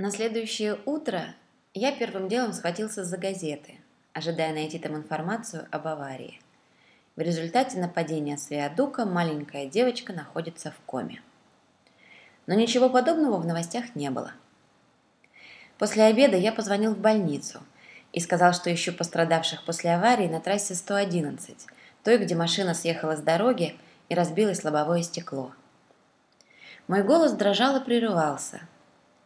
На следующее утро я первым делом схватился за газеты, ожидая найти там информацию об аварии. В результате нападения с виадука маленькая девочка находится в коме. Но ничего подобного в новостях не было. После обеда я позвонил в больницу и сказал, что ищу пострадавших после аварии на трассе 111, той, где машина съехала с дороги и разбилось лобовое стекло. Мой голос дрожал и прерывался,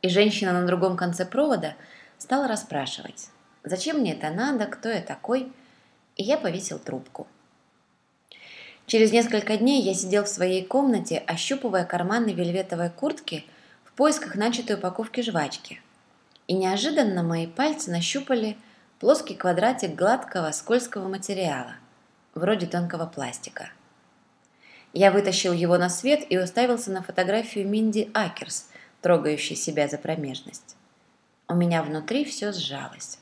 и женщина на другом конце провода стала расспрашивать, зачем мне это надо, кто я такой, и я повесил трубку. Через несколько дней я сидел в своей комнате, ощупывая карманы вельветовой куртки в поисках начатой упаковки жвачки. И неожиданно мои пальцы нащупали плоский квадратик гладкого скользкого материала, вроде тонкого пластика. Я вытащил его на свет и уставился на фотографию Минди Акерс, трогающей себя за промежность. У меня внутри все сжалось.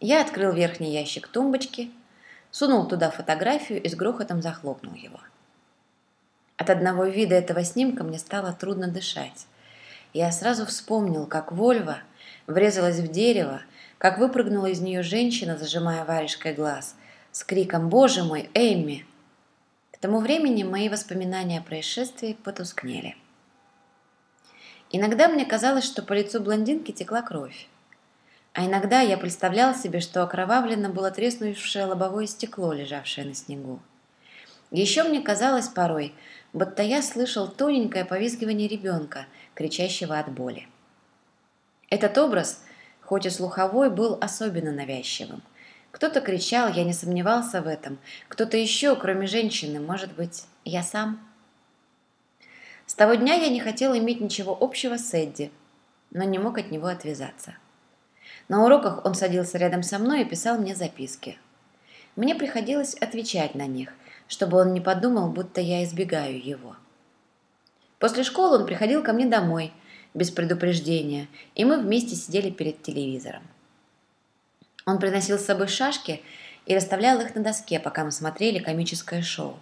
Я открыл верхний ящик тумбочки, сунул туда фотографию и с грохотом захлопнул его. От одного вида этого снимка мне стало трудно дышать. Я сразу вспомнил, как Вольва врезалась в дерево, как выпрыгнула из нее женщина, зажимая варежкой глаз, с криком «Боже мой, Эмми!» тому времени мои воспоминания о происшествии потускнели. Иногда мне казалось, что по лицу блондинки текла кровь. А иногда я представлял себе, что окровавлено было треснувшее лобовое стекло, лежавшее на снегу. Еще мне казалось порой, будто я слышал тоненькое повизгивание ребенка, кричащего от боли. Этот образ, хоть и слуховой, был особенно навязчивым. Кто-то кричал, я не сомневался в этом. Кто-то еще, кроме женщины, может быть, я сам. С того дня я не хотел иметь ничего общего с Эдди, но не мог от него отвязаться. На уроках он садился рядом со мной и писал мне записки. Мне приходилось отвечать на них, чтобы он не подумал, будто я избегаю его. После школы он приходил ко мне домой, без предупреждения, и мы вместе сидели перед телевизором. Он приносил с собой шашки и расставлял их на доске, пока мы смотрели комическое шоу.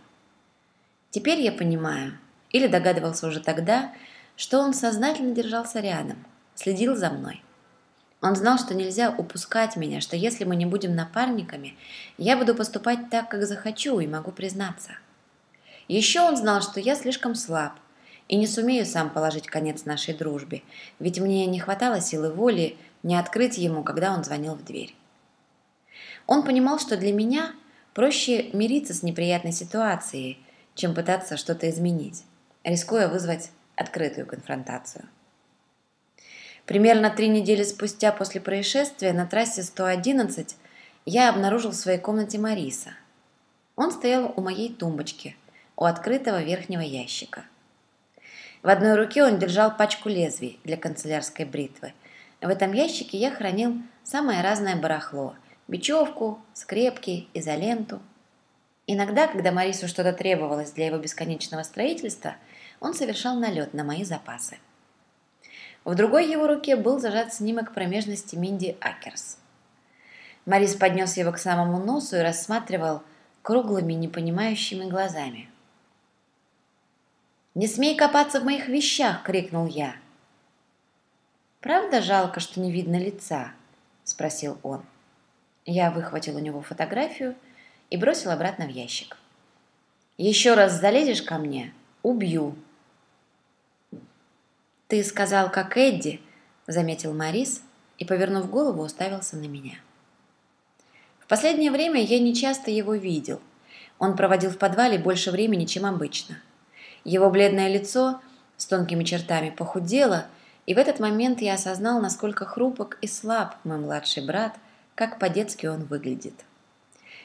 Теперь я понимаю, или догадывался уже тогда, что он сознательно держался рядом, следил за мной. Он знал, что нельзя упускать меня, что если мы не будем напарниками, я буду поступать так, как захочу, и могу признаться. Еще он знал, что я слишком слаб и не сумею сам положить конец нашей дружбе, ведь мне не хватало силы воли не открыть ему, когда он звонил в дверь. Он понимал, что для меня проще мириться с неприятной ситуацией, чем пытаться что-то изменить, рискуя вызвать открытую конфронтацию. Примерно три недели спустя после происшествия на трассе 111 я обнаружил в своей комнате Мариса. Он стоял у моей тумбочки, у открытого верхнего ящика. В одной руке он держал пачку лезвий для канцелярской бритвы. В этом ящике я хранил самое разное барахло – бечевку, скрепки, изоленту. Иногда, когда Марису что-то требовалось для его бесконечного строительства, он совершал налет на мои запасы. В другой его руке был зажат снимок промежности Минди Акерс. Марис поднес его к самому носу и рассматривал круглыми, непонимающими глазами. «Не смей копаться в моих вещах!» — крикнул я. «Правда жалко, что не видно лица?» — спросил он. Я выхватил у него фотографию и бросил обратно в ящик. «Еще раз залезешь ко мне – убью!» «Ты сказал, как Эдди», – заметил Марис и, повернув голову, уставился на меня. В последнее время я нечасто его видел. Он проводил в подвале больше времени, чем обычно. Его бледное лицо с тонкими чертами похудело, и в этот момент я осознал, насколько хрупок и слаб мой младший брат – как по-детски он выглядит.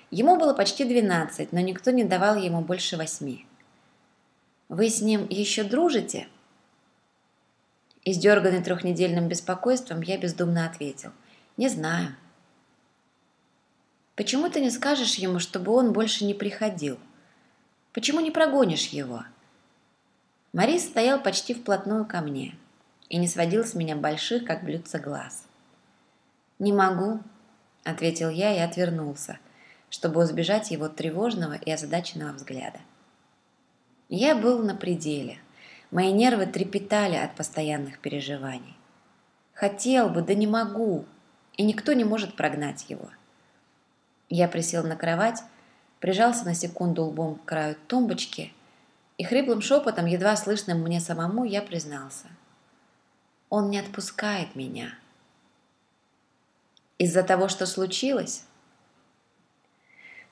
Ему было почти 12, но никто не давал ему больше восьми. «Вы с ним еще дружите?» Издерганный трехнедельным беспокойством, я бездумно ответил. «Не знаю». «Почему ты не скажешь ему, чтобы он больше не приходил? Почему не прогонишь его?» Марис стоял почти вплотную ко мне и не сводил с меня больших, как блюдца глаз. «Не могу», ответил я и отвернулся, чтобы избежать его тревожного и озадаченного взгляда. Я был на пределе. Мои нервы трепетали от постоянных переживаний. Хотел бы, да не могу, и никто не может прогнать его. Я присел на кровать, прижался на секунду лбом к краю тумбочки и хриплым шепотом, едва слышным мне самому, я признался. Он не отпускает меня. Из-за того, что случилось?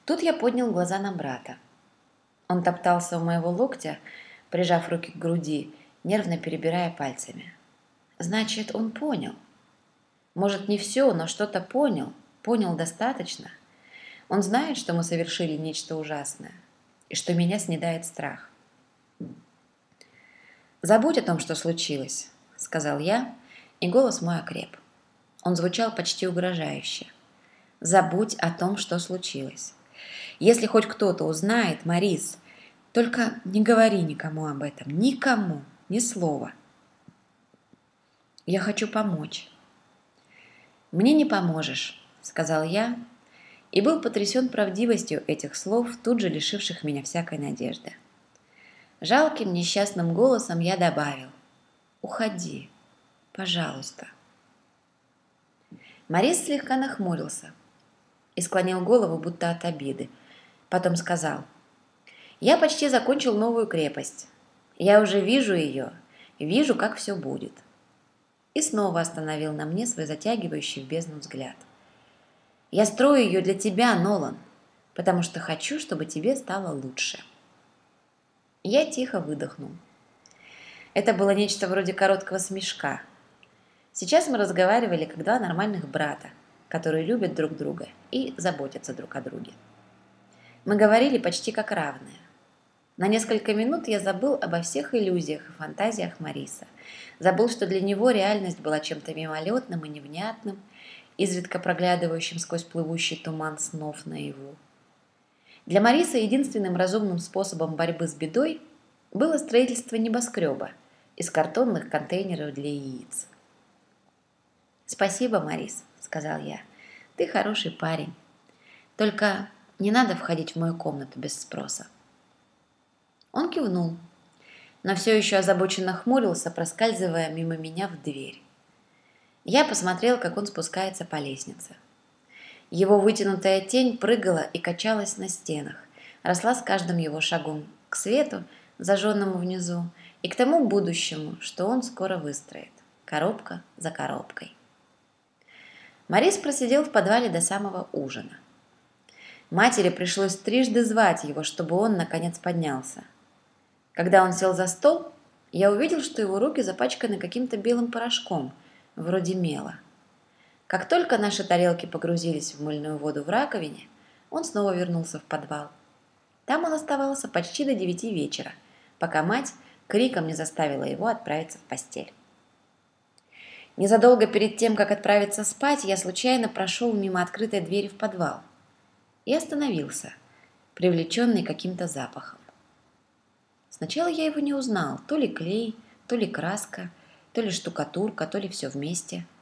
Тут я поднял глаза на брата. Он топтался у моего локтя, прижав руки к груди, нервно перебирая пальцами. Значит, он понял. Может, не все, но что-то понял. Понял достаточно. Он знает, что мы совершили нечто ужасное, и что меня снедает страх. «Забудь о том, что случилось», — сказал я, и голос мой окреп. Он звучал почти угрожающе. «Забудь о том, что случилось. Если хоть кто-то узнает, Марис, только не говори никому об этом, никому, ни слова. Я хочу помочь». «Мне не поможешь», — сказал я, и был потрясен правдивостью этих слов, тут же лишивших меня всякой надежды. Жалким несчастным голосом я добавил «Уходи, пожалуйста». Морис слегка нахмурился и склонил голову, будто от обиды. Потом сказал «Я почти закончил новую крепость. Я уже вижу ее, вижу, как все будет». И снова остановил на мне свой затягивающий в бездну взгляд. «Я строю ее для тебя, Нолан, потому что хочу, чтобы тебе стало лучше». Я тихо выдохнул. Это было нечто вроде короткого смешка. Сейчас мы разговаривали как два нормальных брата, которые любят друг друга и заботятся друг о друге. Мы говорили почти как равные. На несколько минут я забыл обо всех иллюзиях и фантазиях Мариса. Забыл, что для него реальность была чем-то мимолетным и невнятным, изредка проглядывающим сквозь плывущий туман снов наяву. Для Мариса единственным разумным способом борьбы с бедой было строительство небоскреба из картонных контейнеров для яиц. «Спасибо, Марис», — сказал я. «Ты хороший парень. Только не надо входить в мою комнату без спроса». Он кивнул, но все еще озабоченно хмурился, проскальзывая мимо меня в дверь. Я посмотрел, как он спускается по лестнице. Его вытянутая тень прыгала и качалась на стенах, росла с каждым его шагом к свету, зажженному внизу, и к тому будущему, что он скоро выстроит, коробка за коробкой. Морис просидел в подвале до самого ужина. Матери пришлось трижды звать его, чтобы он, наконец, поднялся. Когда он сел за стол, я увидел, что его руки запачканы каким-то белым порошком, вроде мела. Как только наши тарелки погрузились в мыльную воду в раковине, он снова вернулся в подвал. Там он оставался почти до девяти вечера, пока мать криком не заставила его отправиться в постель. Незадолго перед тем, как отправиться спать, я случайно прошел мимо открытой двери в подвал и остановился, привлеченный каким-то запахом. Сначала я его не узнал, то ли клей, то ли краска, то ли штукатурка, то ли все вместе –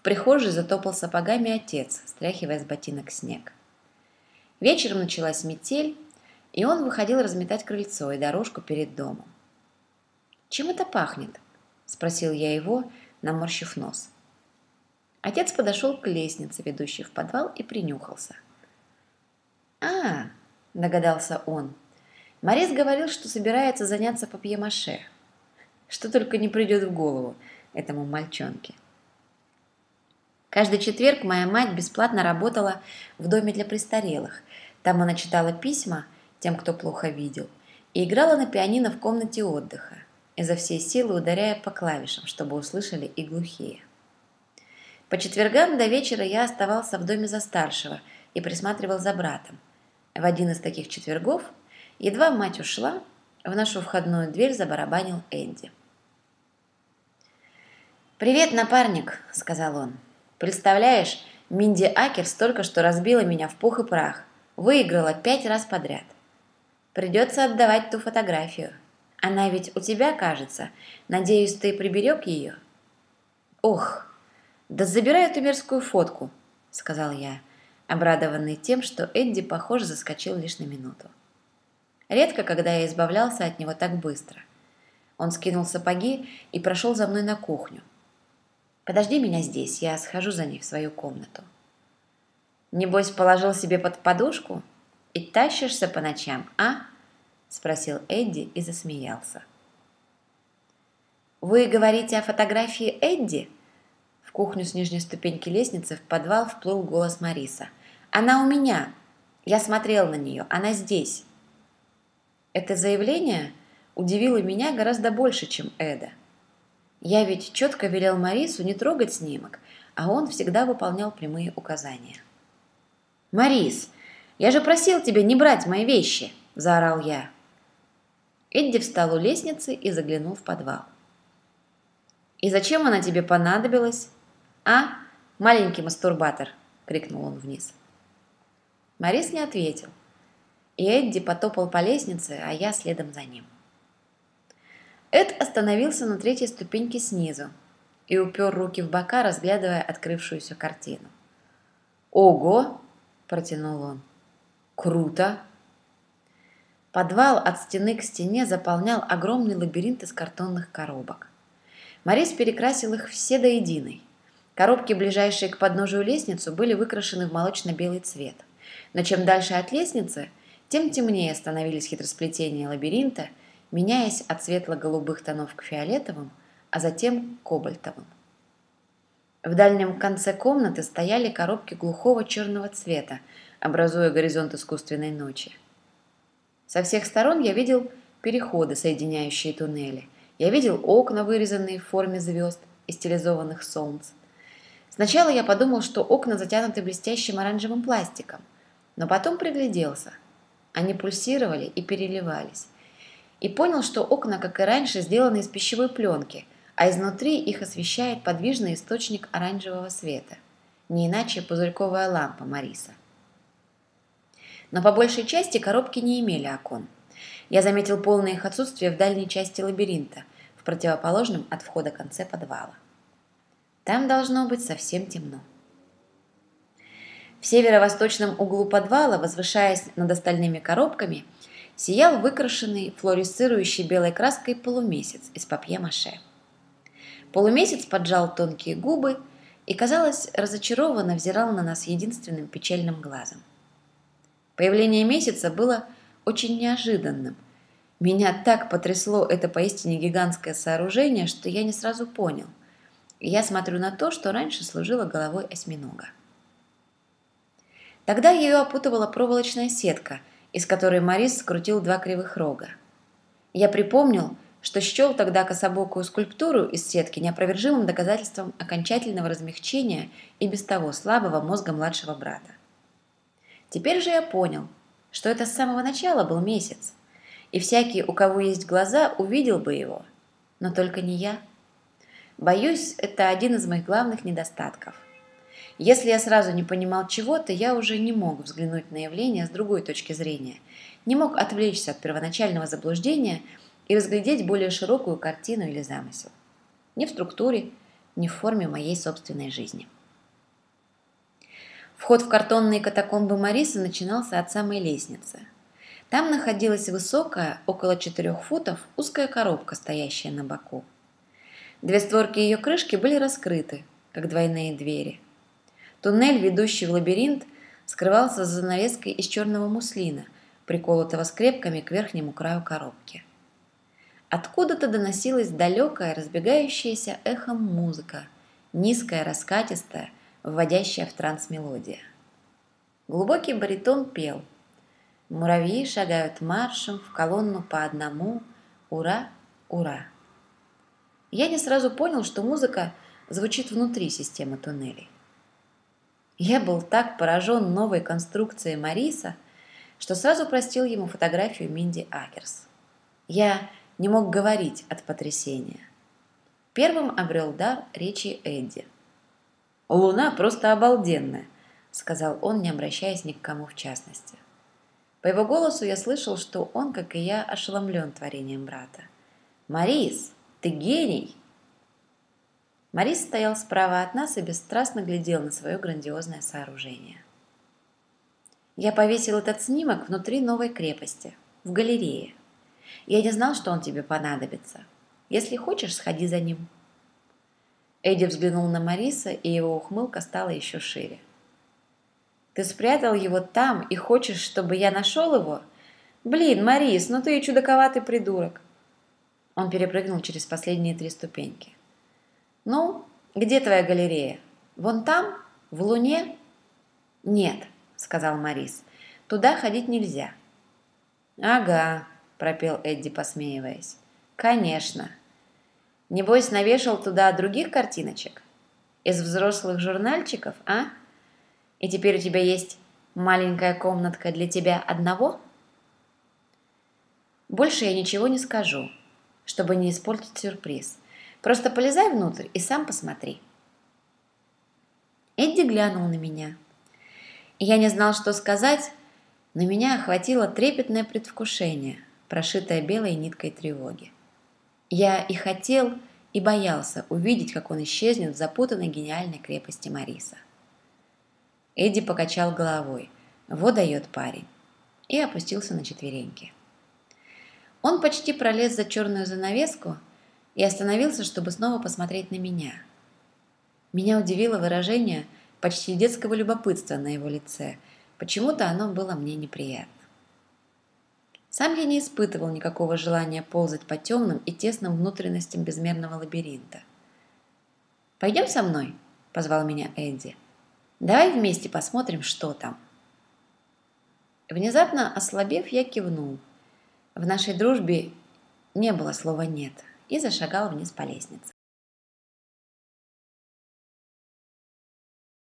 в прихожей затопал сапогами отец, стряхивая с ботинок снег. Вечером началась метель, и он выходил разметать крыльцо и дорожку перед домом. «Чем это пахнет?» – спросил я его, наморщив нос. Отец подошел к лестнице, ведущей в подвал, и принюхался. «А, – догадался он, – Морис говорил, что собирается заняться папье-маше. Что только не придет в голову этому мальчонке. Каждый четверг моя мать бесплатно работала в доме для престарелых. Там она читала письма тем, кто плохо видел, и играла на пианино в комнате отдыха, изо всей силы ударяя по клавишам, чтобы услышали и глухие. По четвергам до вечера я оставался в доме за старшего и присматривал за братом. В один из таких четвергов, едва мать ушла, в нашу входную дверь забарабанил Энди. «Привет, напарник», — сказал он. Представляешь, Минди Акерс только что разбила меня в пух и прах. Выиграла пять раз подряд. Придется отдавать ту фотографию. Она ведь у тебя, кажется. Надеюсь, ты приберег ее? Ох, да забирай эту мерзкую фотку, сказал я, обрадованный тем, что Эдди, похоже, заскочил лишь на минуту. Редко, когда я избавлялся от него так быстро. Он скинул сапоги и прошел за мной на кухню. Подожди меня здесь, я схожу за ней в свою комнату. Небось, положил себе под подушку и тащишься по ночам, а? Спросил Эдди и засмеялся. Вы говорите о фотографии Эдди? В кухню с нижней ступеньки лестницы в подвал вплыл голос Мариса. Она у меня. Я смотрел на нее. Она здесь. Это заявление удивило меня гораздо больше, чем Эда. Я ведь четко велел Марису не трогать снимок, а он всегда выполнял прямые указания. «Марис, я же просил тебя не брать мои вещи!» – заорал я. Эдди встал у лестницы и заглянул в подвал. «И зачем она тебе понадобилась?» «А, маленький мастурбатор!» – крикнул он вниз. Марис не ответил, и Эдди потопал по лестнице, а я следом за ним. Эд остановился на третьей ступеньке снизу и упер руки в бока, разглядывая открывшуюся картину. «Ого!» – протянул он. «Круто!» Подвал от стены к стене заполнял огромный лабиринт из картонных коробок. Морис перекрасил их все до единой. Коробки, ближайшие к подножию лестницы, были выкрашены в молочно-белый цвет. Но чем дальше от лестницы, тем темнее становились хитросплетения лабиринта – меняясь от светло-голубых тонов к фиолетовым, а затем кобальтовым. В дальнем конце комнаты стояли коробки глухого черного цвета, образуя горизонт искусственной ночи. Со всех сторон я видел переходы, соединяющие туннели. Я видел окна, вырезанные в форме звезд и стилизованных солнц. Сначала я подумал, что окна затянуты блестящим оранжевым пластиком, но потом пригляделся. Они пульсировали и переливались и понял, что окна, как и раньше, сделаны из пищевой пленки, а изнутри их освещает подвижный источник оранжевого света, не иначе пузырьковая лампа Мариса. Но по большей части коробки не имели окон. Я заметил полное их отсутствие в дальней части лабиринта, в противоположном от входа конце подвала. Там должно быть совсем темно. В северо-восточном углу подвала, возвышаясь над остальными коробками, сиял выкрашенный флуоресцирующей белой краской полумесяц из папье-маше. Полумесяц поджал тонкие губы и, казалось, разочарованно взирал на нас единственным печальным глазом. Появление месяца было очень неожиданным. Меня так потрясло это поистине гигантское сооружение, что я не сразу понял. Я смотрю на то, что раньше служило головой осьминога. Тогда ее опутывала проволочная сетка – из которой Морис скрутил два кривых рога. Я припомнил, что счел тогда кособокую скульптуру из сетки неопровержимым доказательством окончательного размягчения и без того слабого мозга младшего брата. Теперь же я понял, что это с самого начала был месяц, и всякий, у кого есть глаза, увидел бы его, но только не я. Боюсь, это один из моих главных недостатков – если я сразу не понимал чего-то, я уже не мог взглянуть на явление с другой точки зрения, не мог отвлечься от первоначального заблуждения и разглядеть более широкую картину или замысел. Ни в структуре, ни в форме моей собственной жизни. Вход в картонные катакомбы Мариса начинался от самой лестницы. Там находилась высокая, около четырех футов, узкая коробка, стоящая на боку. Две створки ее крышки были раскрыты, как двойные двери – Туннель, ведущий в лабиринт, скрывался за занавеской из черного муслина, приколотого скрепками к верхнему краю коробки. Откуда-то доносилась далекая, разбегающаяся эхом музыка, низкая, раскатистая, вводящая в транс мелодия. Глубокий баритон пел. Муравьи шагают маршем в колонну по одному. Ура, ура! Я не сразу понял, что музыка звучит внутри системы туннелей. Я был так поражен новой конструкцией Мариса, что сразу простил ему фотографию Минди Акерс. Я не мог говорить от потрясения. Первым обрел дар речи Эдди. «Луна просто обалденная», — сказал он, не обращаясь ни к кому в частности. По его голосу я слышал, что он, как и я, ошеломлен творением брата. «Марис, ты гений!» Морис стоял справа от нас и бесстрастно глядел на свое грандиозное сооружение. Я повесил этот снимок внутри новой крепости, в галерее. Я не знал, что он тебе понадобится. Если хочешь, сходи за ним. Эдди взглянул на Мариса, и его ухмылка стала еще шире. «Ты спрятал его там и хочешь, чтобы я нашел его? Блин, Марис, ну ты и чудаковатый придурок!» Он перепрыгнул через последние три ступеньки. «Ну, где твоя галерея? Вон там? В Луне?» «Нет», — сказал Марис, — «туда ходить нельзя». «Ага», — пропел Эдди, посмеиваясь. «Конечно. Небось, навешал туда других картиночек? Из взрослых журнальчиков, а? И теперь у тебя есть маленькая комнатка для тебя одного?» «Больше я ничего не скажу, чтобы не испортить сюрприз. Просто полезай внутрь и сам посмотри». Эдди глянул на меня. Я не знал, что сказать, но меня охватило трепетное предвкушение, прошитое белой ниткой тревоги. Я и хотел, и боялся увидеть, как он исчезнет в запутанной гениальной крепости Мариса. Эдди покачал головой. Вот дает парень. И опустился на четвереньки. Он почти пролез за черную занавеску и остановился, чтобы снова посмотреть на меня. Меня удивило выражение почти детского любопытства на его лице. Почему-то оно было мне неприятно. Сам я не испытывал никакого желания ползать по темным и тесным внутренностям безмерного лабиринта. «Пойдем со мной?» – позвал меня Эдди. «Давай вместе посмотрим, что там». Внезапно ослабев, я кивнул. В нашей дружбе не было слова «нет» и зашагал вниз по лестнице.